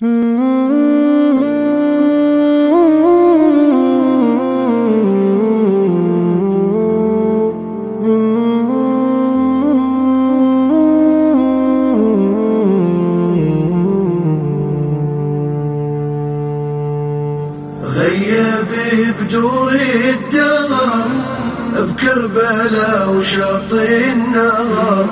غيب بدور الدار بكربلاء وشاطئ النار.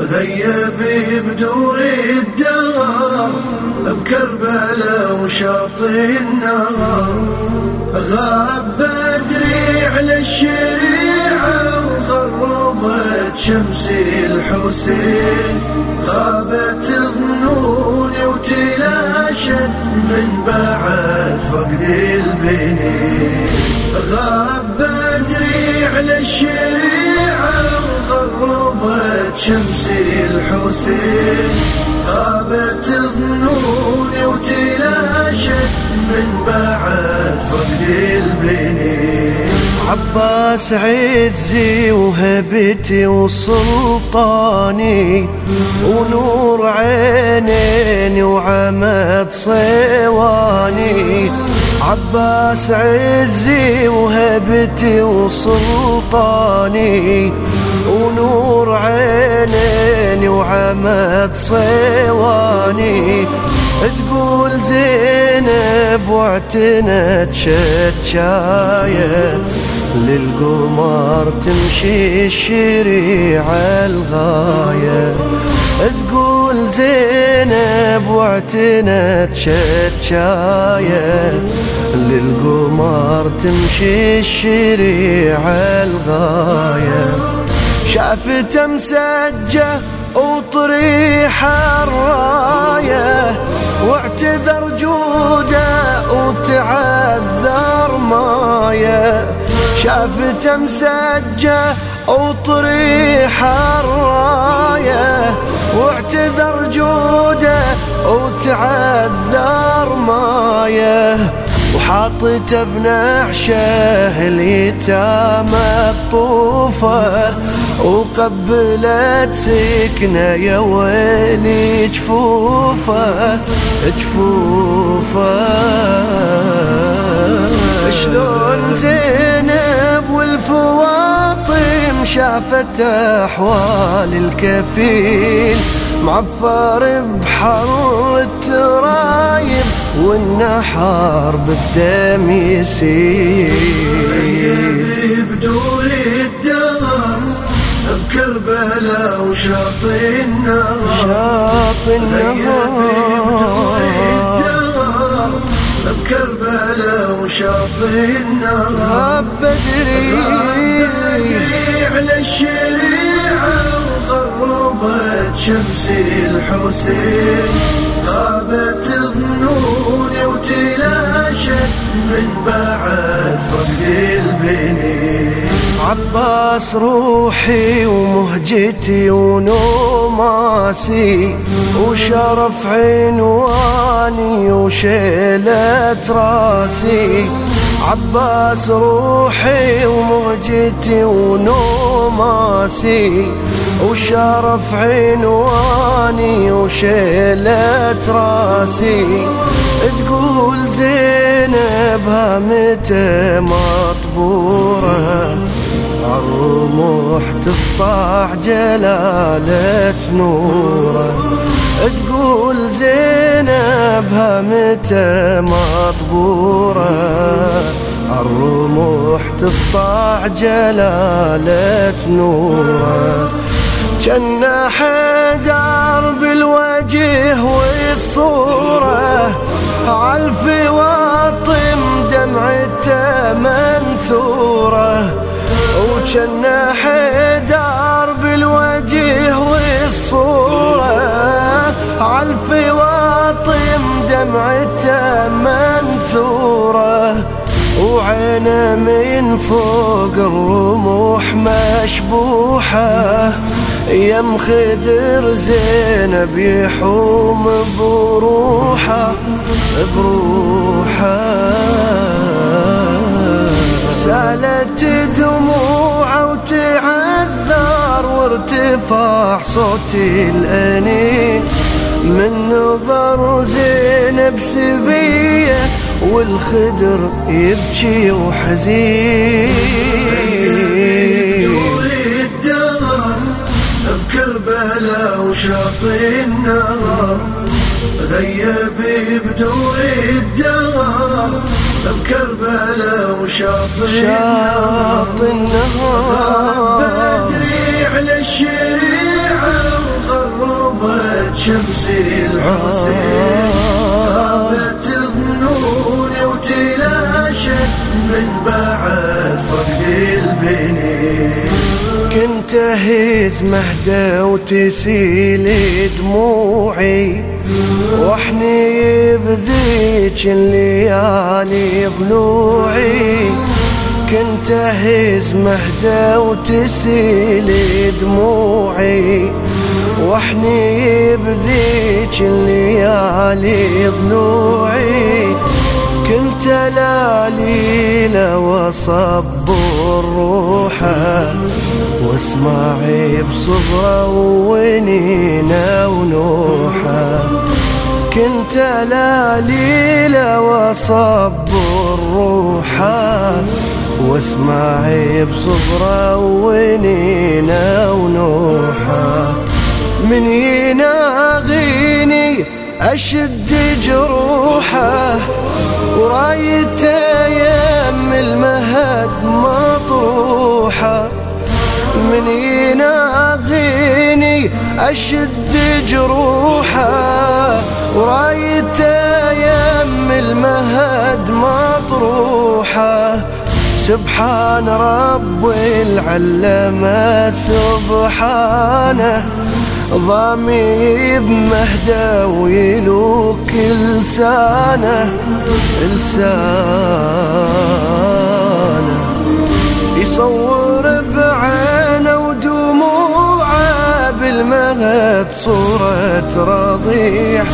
غيب بدور الدار بكربلاء وشاطئ النار غاب بدري على الشريعة وغربت شمس الحسين. غابت ظنوني وتلاشت من بعد فقد البنين. غاب بدري على الشريعة وغربت شمس الحسين. غابت ظنوني وتلاشت من بعد فقد البنين. عباس عزي وهبتي وسلطاني ونور عينيني وعمد صيواني. عباس عزي وهبتي وسلطاني ونور عينيني وعمد صيواني. تقول زينب واعتنت شتشاية للقمر تمشي الشريعة الغاية. تقول زينب واعتنت شتشاية للقمر تمشي الشريعة الغاية. شافته مسجة وطريح الراية واعتذر جودة وتعذر ماية. شافته مسجة وطريح الراية واعتذر جودة وتعذر ماية. وحاطته بنحشه اليتامى الطوفه وقبلت سكنة يا ويلي جفوفه جفوفه شلون زينب والفواطم شافت أحوال الكفيل معفر بحر الترايب والنحر بالدم يسيل بدور الدار بكربلاء وشاطئ النار شاطئ النهار. بكربلاء وشاطئ النار بدري. على الشريعة وغربت شمس الحسين غابت ظنوني وتلاشت من بعد فقد البنين. عباس روحي ومهجتي ونوماسي وشرف عنواني وشيلة راسي. عباس روحي ومهجتي ونوماسي وشرف عنواني وشيلة راسي. تقول زينب متى مطبوره عالرموح تسطع جلالة نوره. تقول زينب متى مطبوره عالرموح تسطع جلالة نوره. جنة حدار بالوجه والصورة عالفواطم دمعته منثورة وجنة حدار بالوجه والصورة عالفواطم دمعته منثورة وعينه من فوق الرموح مشبوحة. يم خدر زينب يحوم بروحه بروحه. سألت دموعه وتعذر وارتفاع صوت الأنين. من نظر زينب سبية والخدر يبكي وحزين. وشاطئ النار غيب بدور الدار بكربلاء وشاطئ النهار. بدري على الشريعة وغربت شمس الحسين. خابت كنت اهز مهدى وتسيل دموعي واحني بذيك الليالي ضلوعي. كنت اهز مهدى وتسيل دموعي واحني بذيك الليالي ضلوعي. كنت لا ليلة وصبر روحه واسمعي بصبره ونينا ونوحة. كنت ليلة وصبر روحه واسمعي بصبره ونينا ونوحة. من يناغيني أشد جروحة. ورايته يم المهد مطروحة. من يناغيني أشد جروحه. ورأيته يم المهد مطروحه. سبحان رب العلمة سبحانه. ضامي بمهدى ويلوك لسانه. لسانه. يصور علمغت صورة رضيع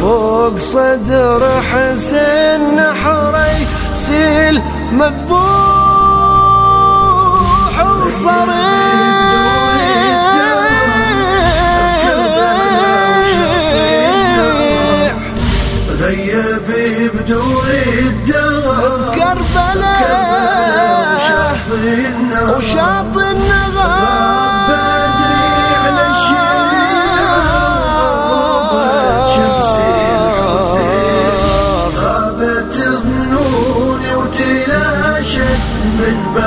فوق صدر حسن نحري سيل مذبوح وصريح. غيبي بدوري الدواء كربلاء وشاطئ النغم big